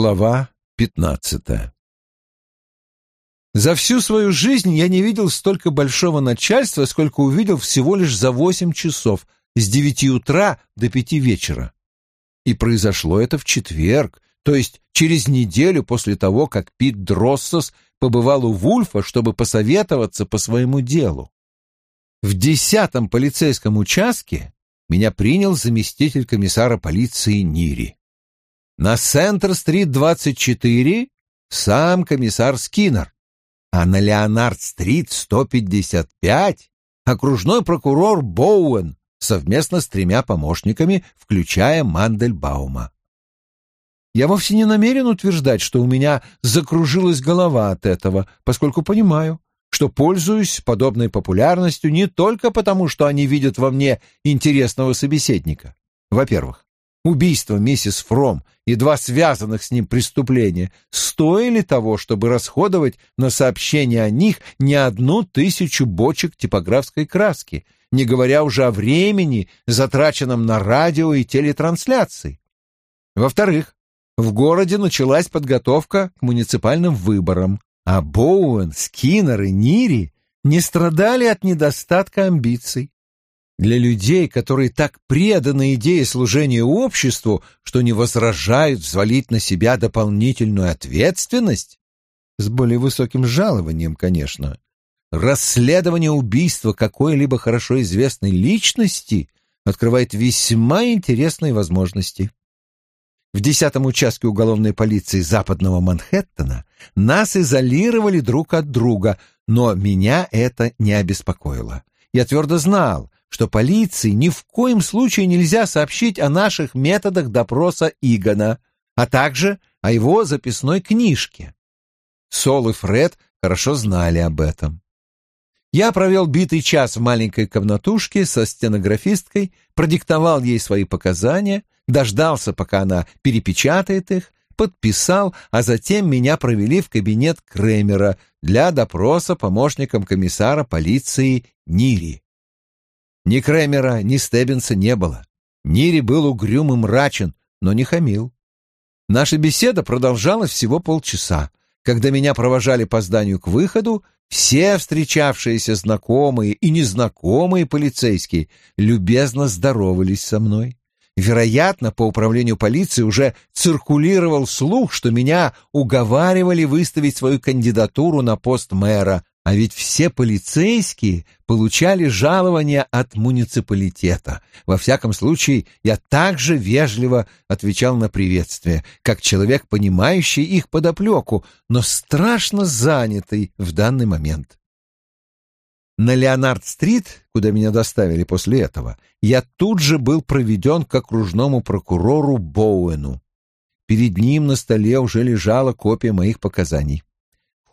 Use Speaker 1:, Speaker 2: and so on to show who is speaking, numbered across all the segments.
Speaker 1: Глава пятнадцатая За всю свою жизнь я не видел столько большого начальства, сколько увидел всего лишь за восемь часов, с девяти утра до пяти вечера. И произошло это в четверг, то есть через неделю после того, как Пит Дроссос побывал у Вульфа, чтобы посоветоваться по своему делу. В десятом полицейском участке меня принял заместитель комиссара полиции Нири. На Центр-стрит 24 сам комиссар Скиннер, а на Леонард-стрит 155 окружной прокурор Боуэн совместно с тремя помощниками, включая Мандельбаума. Я вовсе не намерен утверждать, что у меня закружилась голова от этого, поскольку понимаю, что пользуюсь подобной популярностью не только потому, что они видят во мне интересного собеседника. Во-первых, убийство миссис Фром и два связанных с ним преступления стоили того, чтобы расходовать на сообщение о них не одну тысячу бочек типографской краски, не говоря уже о времени, затраченном на радио и телетрансляции. Во-вторых, в городе началась подготовка к муниципальным выборам, а Боуэн, Скиннер и Нири не страдали от недостатка амбиций. Для людей, которые так преданы идее служения обществу, что не возражают взвалить на себя дополнительную ответственность, с более высоким жалованием, конечно, расследование убийства какой-либо хорошо известной личности открывает весьма интересные возможности. В десятом участке уголовной полиции западного Манхэттена нас изолировали друг от друга, но меня это не обеспокоило. Я твердо знал, что полиции ни в коем случае нельзя сообщить о наших методах допроса Игона, а также о его записной книжке. Сол и Фред хорошо знали об этом. Я провел битый час в маленькой комнатушке со стенографисткой, продиктовал ей свои показания, дождался, пока она перепечатает их, подписал, а затем меня провели в кабинет Кремера для допроса помощником комиссара полиции Нири. Ни Кремера, ни Стеббинса не было. Нири был угрюм и мрачен, но не хамил. Наша беседа продолжалась всего полчаса. Когда меня провожали по зданию к выходу, все встречавшиеся знакомые и незнакомые полицейские любезно здоровались со мной. Вероятно, по управлению полиции уже циркулировал слух, что меня уговаривали выставить свою кандидатуру на пост мэра, а ведь все полицейские получали жалования от муниципалитета. Во всяком случае, я также вежливо отвечал на приветствие, как человек, понимающий их подоплеку, но страшно занятый в данный момент. На Леонард-стрит, куда меня доставили после этого, я тут же был проведен к окружному прокурору Боуэну. Перед ним на столе уже лежала копия моих показаний.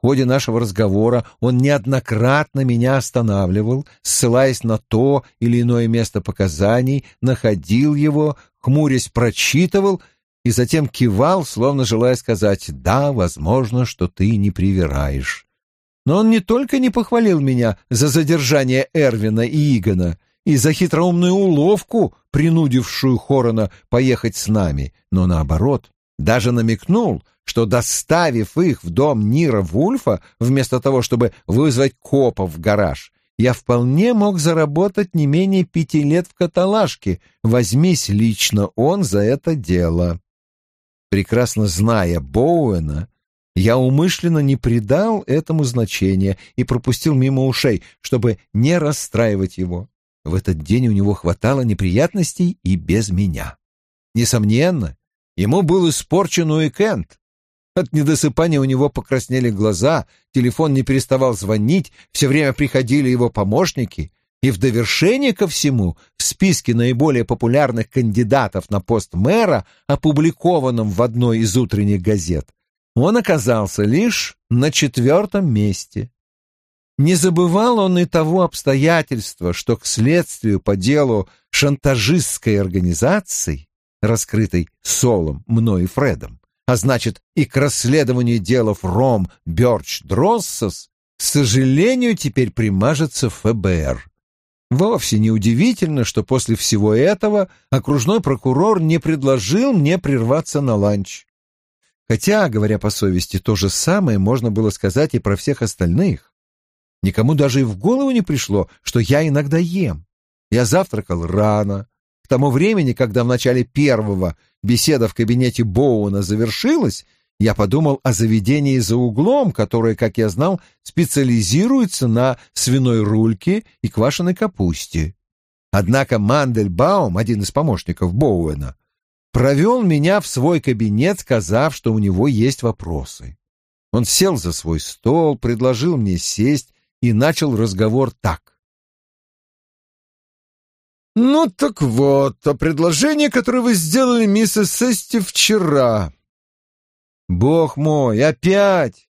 Speaker 1: Ходе нашего разговора он неоднократно меня останавливал, ссылаясь на то или иное место показаний, находил его, хмурясь прочитывал и затем кивал, словно желая сказать «да, возможно, что ты не привираешь». Но он не только не похвалил меня за задержание Эрвина и Игона и за хитроумную уловку, принудившую Хорона поехать с нами, но наоборот, даже намекнул, что, доставив их в дом Нира Вульфа, вместо того, чтобы вызвать копов в гараж, я вполне мог заработать не менее пяти лет в каталажке, возьмись лично он за это дело. Прекрасно зная Боуэна, я умышленно не придал этому значения и пропустил мимо ушей, чтобы не расстраивать его. В этот день у него хватало неприятностей и без меня. Несомненно, ему был испорчен уикенд, от недосыпания у него покраснели глаза, телефон не переставал звонить, все время приходили его помощники, и в довершение ко всему в списке наиболее популярных кандидатов на пост мэра, опубликованном в одной из утренних газет, он оказался лишь на четвертом месте. Не забывал он и того обстоятельства, что к следствию по делу шантажистской организации, раскрытой Солом, мной и Фредом, а значит и к расследованию делов Ром, Бёрч, Дроссос, к сожалению, теперь примажется ФБР. Вовсе не удивительно, что после всего этого окружной прокурор не предложил мне прерваться на ланч. Хотя, говоря по совести, то же самое можно было сказать и про всех остальных. Никому даже и в голову не пришло, что я иногда ем. Я завтракал рано. К тому времени, когда в начале первого беседа в кабинете Боуна завершилась, я подумал о заведении за углом, которое, как я знал, специализируется на свиной рульке и квашеной капусте. Однако Мандельбаум, один из помощников Боуэна, провел меня в свой кабинет, сказав, что у него есть вопросы. Он сел за свой стол, предложил мне сесть и начал разговор так. «Ну так вот, о предложении, которое вы сделали миссис Эсти вчера. Бог мой, опять!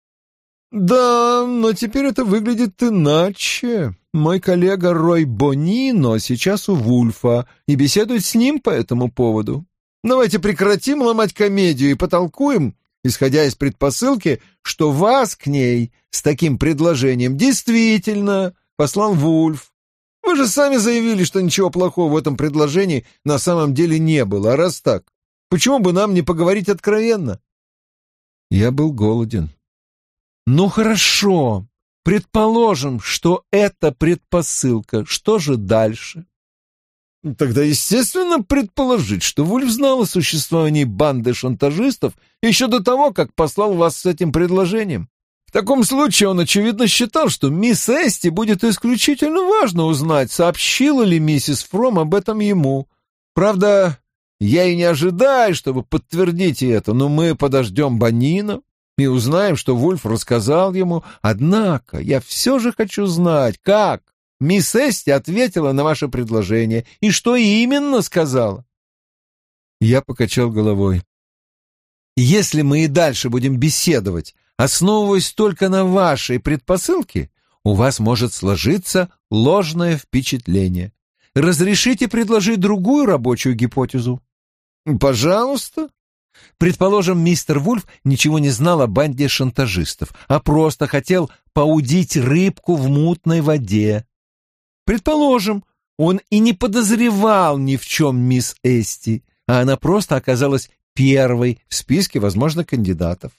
Speaker 1: Да, но теперь это выглядит иначе. Мой коллега Рой Бонино сейчас у Вульфа и беседует с ним по этому поводу. Давайте прекратим ломать комедию и потолкуем, исходя из предпосылки, что вас к ней с таким предложением действительно послал Вульф. Вы же сами заявили, что ничего плохого в этом предложении на самом деле не было, а раз так, почему бы нам не поговорить откровенно? Я был голоден. Ну хорошо, предположим, что это предпосылка. Что же дальше? Тогда, естественно, предположить, что Вульф знал о существовании банды шантажистов еще до того, как послал вас с этим предложением. Таком случае он, очевидно, считал, что мисс Эсти будет исключительно важно узнать, сообщила ли миссис Фром об этом ему. Правда, я и не ожидаю, чтобы подтвердить это, но мы подождем Банина и узнаем, что Вульф рассказал ему. Однако я все же хочу знать, как мисс Эсти ответила на ваше предложение и что именно сказала. Я покачал головой. Если мы и дальше будем беседовать, основываясь только на вашей предпосылке, у вас может сложиться ложное впечатление. Разрешите предложить другую рабочую гипотезу? Пожалуйста. Предположим, мистер Вульф ничего не знал о банде шантажистов, а просто хотел поудить рыбку в мутной воде. Предположим, он и не подозревал ни в чем мисс Эсти, а она просто оказалась первой в списке возможных кандидатов.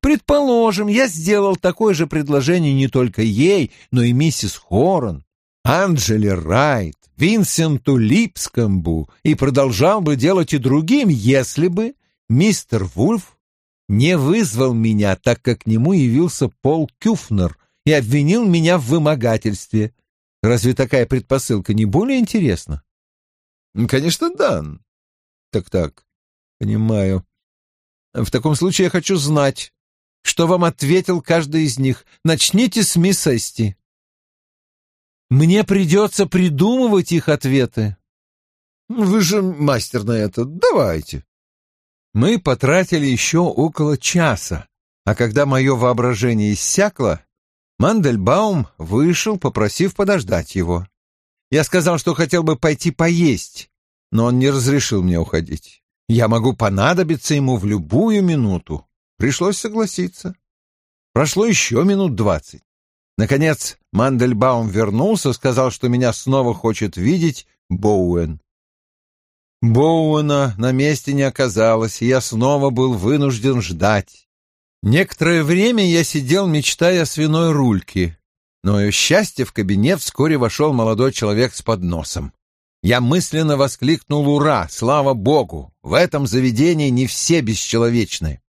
Speaker 1: Предположим, я сделал такое же предложение не только ей, но и миссис Хорн, Анджеле Райт, Винсенту Липскомбу и продолжал бы делать и другим, если бы мистер Вульф не вызвал меня, так как к нему явился Пол Кюфнер и обвинил меня в вымогательстве. Разве такая предпосылка не более интересна? Конечно, да. Так-так, понимаю. В таком случае я хочу знать, что вам ответил каждый из них. Начните с мисс Эсти. Мне придется придумывать их ответы. Вы же мастер на это. Давайте. Мы потратили еще около часа, а когда мое воображение иссякло, Мандельбаум вышел, попросив подождать его. Я сказал, что хотел бы пойти поесть, но он не разрешил мне уходить. Я могу понадобиться ему в любую минуту. Пришлось согласиться. Прошло еще минут двадцать. Наконец Мандельбаум вернулся, сказал, что меня снова хочет видеть Боуэн. Боуэна на месте не оказалось, и я снова был вынужден ждать. Некоторое время я сидел, мечтая о свиной рульке, но, ее счастье, в кабинет вскоре вошел молодой человек с подносом. Я мысленно воскликнул «Ура! Слава Богу! В этом заведении не все бесчеловечны!»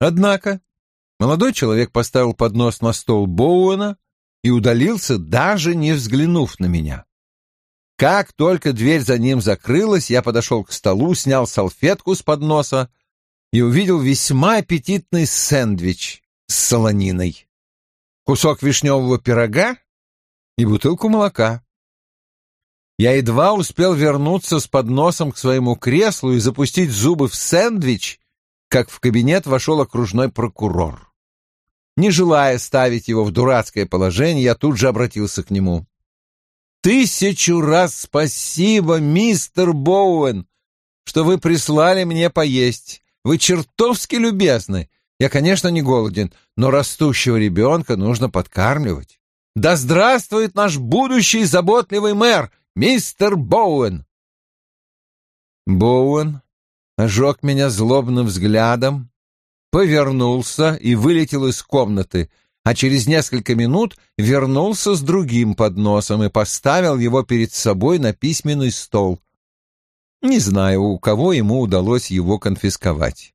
Speaker 1: Однако Молодой человек поставил поднос на стол Боуэна и удалился, даже не взглянув на меня. Как только дверь за ним закрылась, я подошел к столу, снял салфетку с подноса и увидел весьма аппетитный сэндвич с солониной, кусок вишневого пирога и бутылку молока. Я едва успел вернуться с подносом к своему креслу и запустить зубы в сэндвич, как в кабинет вошел окружной прокурор. Не желая ставить его в дурацкое положение, я тут же обратился к нему. «Тысячу раз спасибо, мистер Боуэн, что вы прислали мне поесть. Вы чертовски любезны. Я, конечно, не голоден, но растущего ребенка нужно подкармливать. Да здравствует наш будущий заботливый мэр, мистер Боуэн!» Боуэн ожег меня злобным взглядом, повернулся и вылетел из комнаты, а через несколько минут вернулся с другим подносом и поставил его перед собой на письменный стол. Не знаю, у кого ему удалось его конфисковать.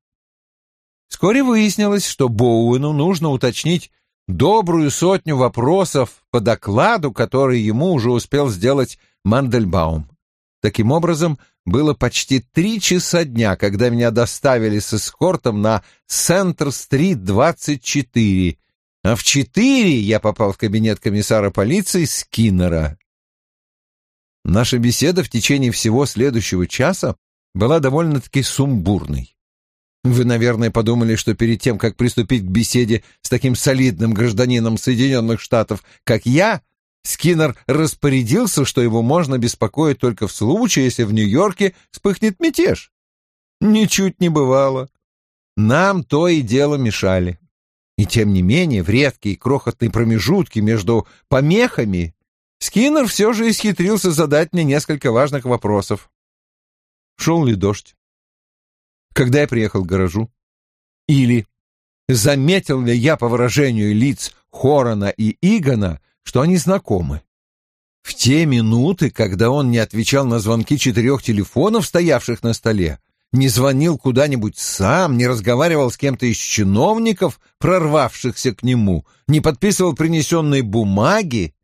Speaker 1: Вскоре выяснилось, что Боуэну нужно уточнить добрую сотню вопросов по докладу, который ему уже успел сделать Мандельбаум. Таким образом, было почти три часа дня, когда меня доставили с эскортом на Центр-стрит 24, а в четыре я попал в кабинет комиссара полиции Скиннера. Наша беседа в течение всего следующего часа была довольно-таки сумбурной. Вы, наверное, подумали, что перед тем, как приступить к беседе с таким солидным гражданином Соединенных Штатов, как я, Скиннер распорядился, что его можно беспокоить только в случае, если в Нью-Йорке вспыхнет мятеж. Ничуть не бывало. Нам то и дело мешали. И тем не менее, в редкие крохотные промежутки между помехами Скиннер все же исхитрился задать мне несколько важных вопросов. Шел ли дождь? Когда я приехал к гаражу? Или заметил ли я по выражению лиц Хорона и Игона, что они знакомы. В те минуты, когда он не отвечал на звонки четырех телефонов, стоявших на столе, не звонил куда-нибудь сам, не разговаривал с кем-то из чиновников, прорвавшихся к нему, не подписывал принесенные бумаги,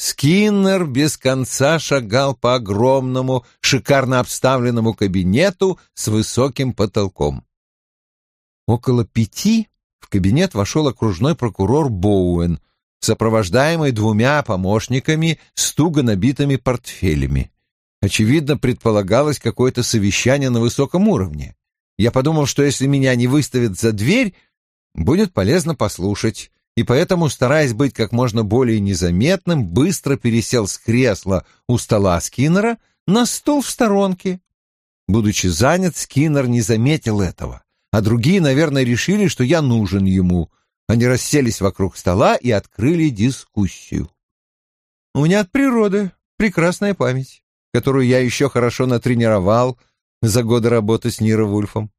Speaker 1: Скиннер без конца шагал по огромному, шикарно обставленному кабинету с высоким потолком. Около пяти в кабинет вошел окружной прокурор Боуэн, сопровождаемый двумя помощниками с туго набитыми портфелями. Очевидно, предполагалось какое-то совещание на высоком уровне. Я подумал, что если меня не выставят за дверь, будет полезно послушать, и поэтому, стараясь быть как можно более незаметным, быстро пересел с кресла у стола Скиннера на стул в сторонке. Будучи занят, Скиннер не заметил этого, а другие, наверное, решили, что я нужен ему, они расселись вокруг стола и открыли дискуссию. У меня от природы прекрасная память, которую я еще хорошо натренировал за годы работы с Ниро Вульфом.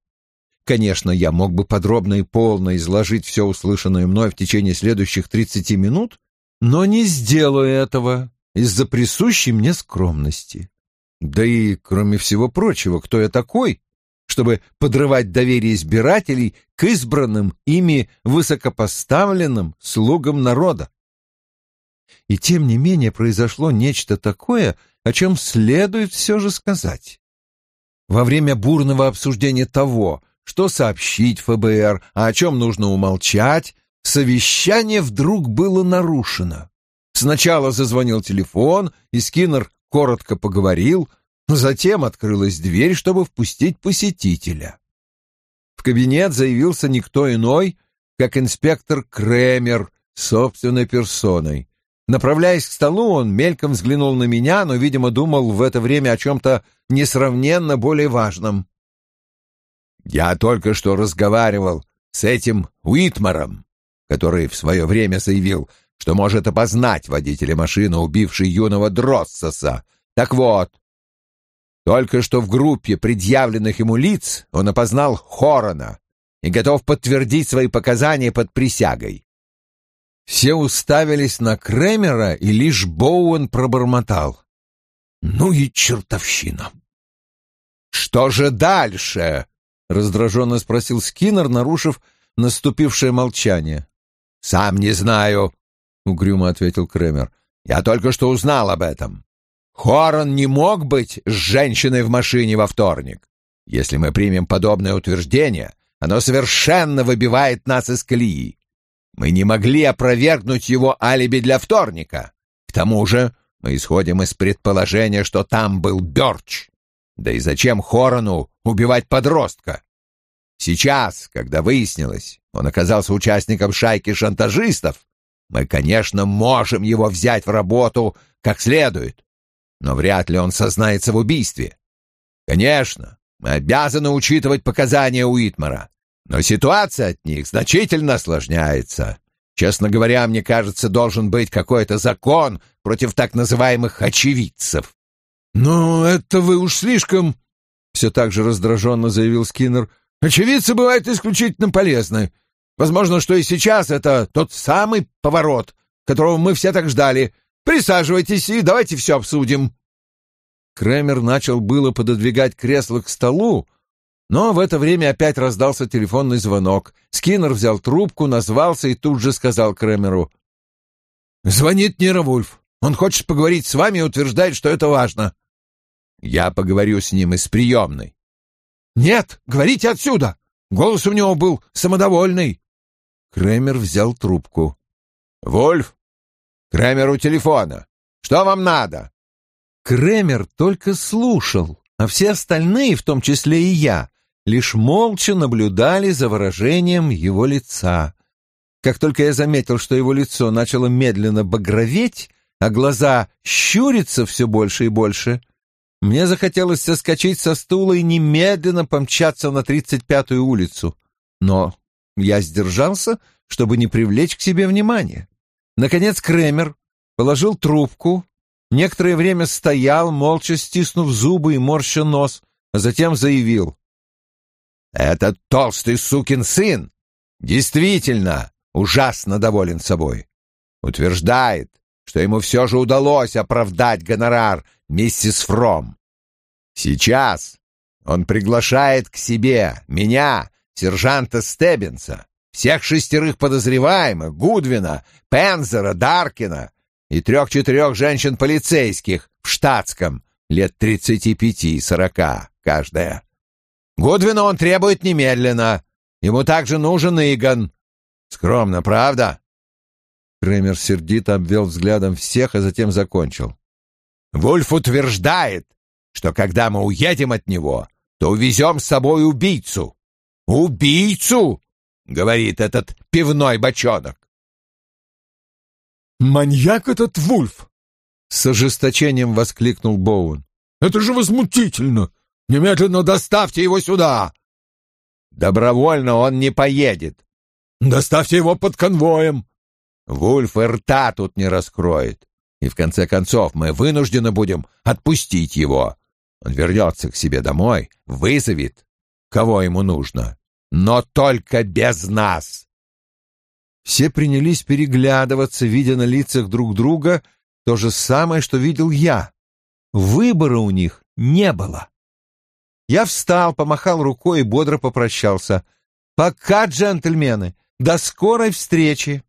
Speaker 1: Конечно, я мог бы подробно и полно изложить все услышанное мной в течение следующих тридцати минут, но не сделаю этого из-за присущей мне скромности. Да и, кроме всего прочего, кто я такой, чтобы подрывать доверие избирателей к избранным ими высокопоставленным слугам народа. И тем не менее произошло нечто такое, о чем следует все же сказать. Во время бурного обсуждения того, что сообщить ФБР, а о чем нужно умолчать, совещание вдруг было нарушено. Сначала зазвонил телефон, и Скиннер коротко поговорил — Затем открылась дверь, чтобы впустить посетителя. В кабинет заявился никто иной, как инспектор Кремер собственной персоной. Направляясь к столу, он мельком взглянул на меня, но, видимо, думал в это время о чем-то несравненно более важном. «Я только что разговаривал с этим Уитмаром, который в свое время заявил, что может опознать водителя машины, убившей юного Дроссоса. Так вот, только что в группе предъявленных ему лиц он опознал Хорона и готов подтвердить свои показания под присягой. Все уставились на Кремера, и лишь Боуэн пробормотал. «Ну и чертовщина!» «Что же дальше?» — раздраженно спросил Скиннер, нарушив наступившее молчание. «Сам не знаю», — угрюмо ответил Кремер. «Я только что узнал об этом. Хорон не мог быть с женщиной в машине во вторник. Если мы примем подобное утверждение, оно совершенно выбивает нас из колеи. Мы не могли опровергнуть его алиби для вторника. К тому же мы исходим из предположения, что там был Бёрч. Да и зачем Хорону убивать подростка? Сейчас, когда выяснилось, он оказался участником шайки шантажистов, мы, конечно, можем его взять в работу как следует но вряд ли он сознается в убийстве. Конечно, мы обязаны учитывать показания Уитмара, но ситуация от них значительно осложняется. Честно говоря, мне кажется, должен быть какой-то закон против так называемых очевидцев. «Ну, это вы уж слишком...» — все так же раздраженно заявил Скиннер. Очевидцы бывают исключительно полезны. Возможно, что и сейчас это тот самый поворот, которого мы все так ждали. Присаживайтесь и давайте все обсудим». Кремер начал было пододвигать кресло к столу, но в это время опять раздался телефонный звонок. Скиннер взял трубку, назвался и тут же сказал Кремеру. «Звонит Нира Вульф. Он хочет поговорить с вами и утверждает, что это важно». «Я поговорю с ним из приемной». «Нет, говорите отсюда!» Голос у него был самодовольный. Кремер взял трубку. «Вольф? Кремер у телефона. Что вам надо?» Кремер только слушал, а все остальные, в том числе и я, лишь молча наблюдали за выражением его лица. Как только я заметил, что его лицо начало медленно багроветь, а глаза щуриться все больше и больше, мне захотелось соскочить со стула и немедленно помчаться на 35-ю улицу. Но я сдержался, чтобы не привлечь к себе внимания. Наконец Кремер положил трубку, некоторое время стоял, молча стиснув зубы и морща нос, а затем заявил. «Этот толстый сукин сын действительно ужасно доволен собой. Утверждает, что ему все же удалось оправдать гонорар миссис Фром. Сейчас он приглашает к себе меня, сержанта Стеббинса, всех шестерых подозреваемых, Гудвина, Пензера, Даркина и трех-четырех женщин-полицейских в штатском, лет тридцати пяти-сорока каждая. Гудвина он требует немедленно. Ему также нужен Игон. Скромно, правда? Кремер сердито обвел взглядом всех, а затем закончил. Вульф утверждает, что когда мы уедем от него, то увезем с собой убийцу. Убийцу, говорит этот пивной бочонок.
Speaker 2: Маньяк этот Вульф!
Speaker 1: С ожесточением воскликнул Боун.
Speaker 2: Это же возмутительно! Немедленно доставьте его сюда!
Speaker 1: Добровольно он не поедет.
Speaker 2: Доставьте его под конвоем.
Speaker 1: Вульф и рта тут не раскроет. И в конце концов мы вынуждены будем отпустить его. Он вернется к себе домой, вызовет, кого ему нужно, но только без нас. Все принялись переглядываться, видя на лицах друг друга то же самое, что видел я. Выбора у них не было. Я встал, помахал рукой и бодро попрощался. «Пока, джентльмены! До скорой встречи!»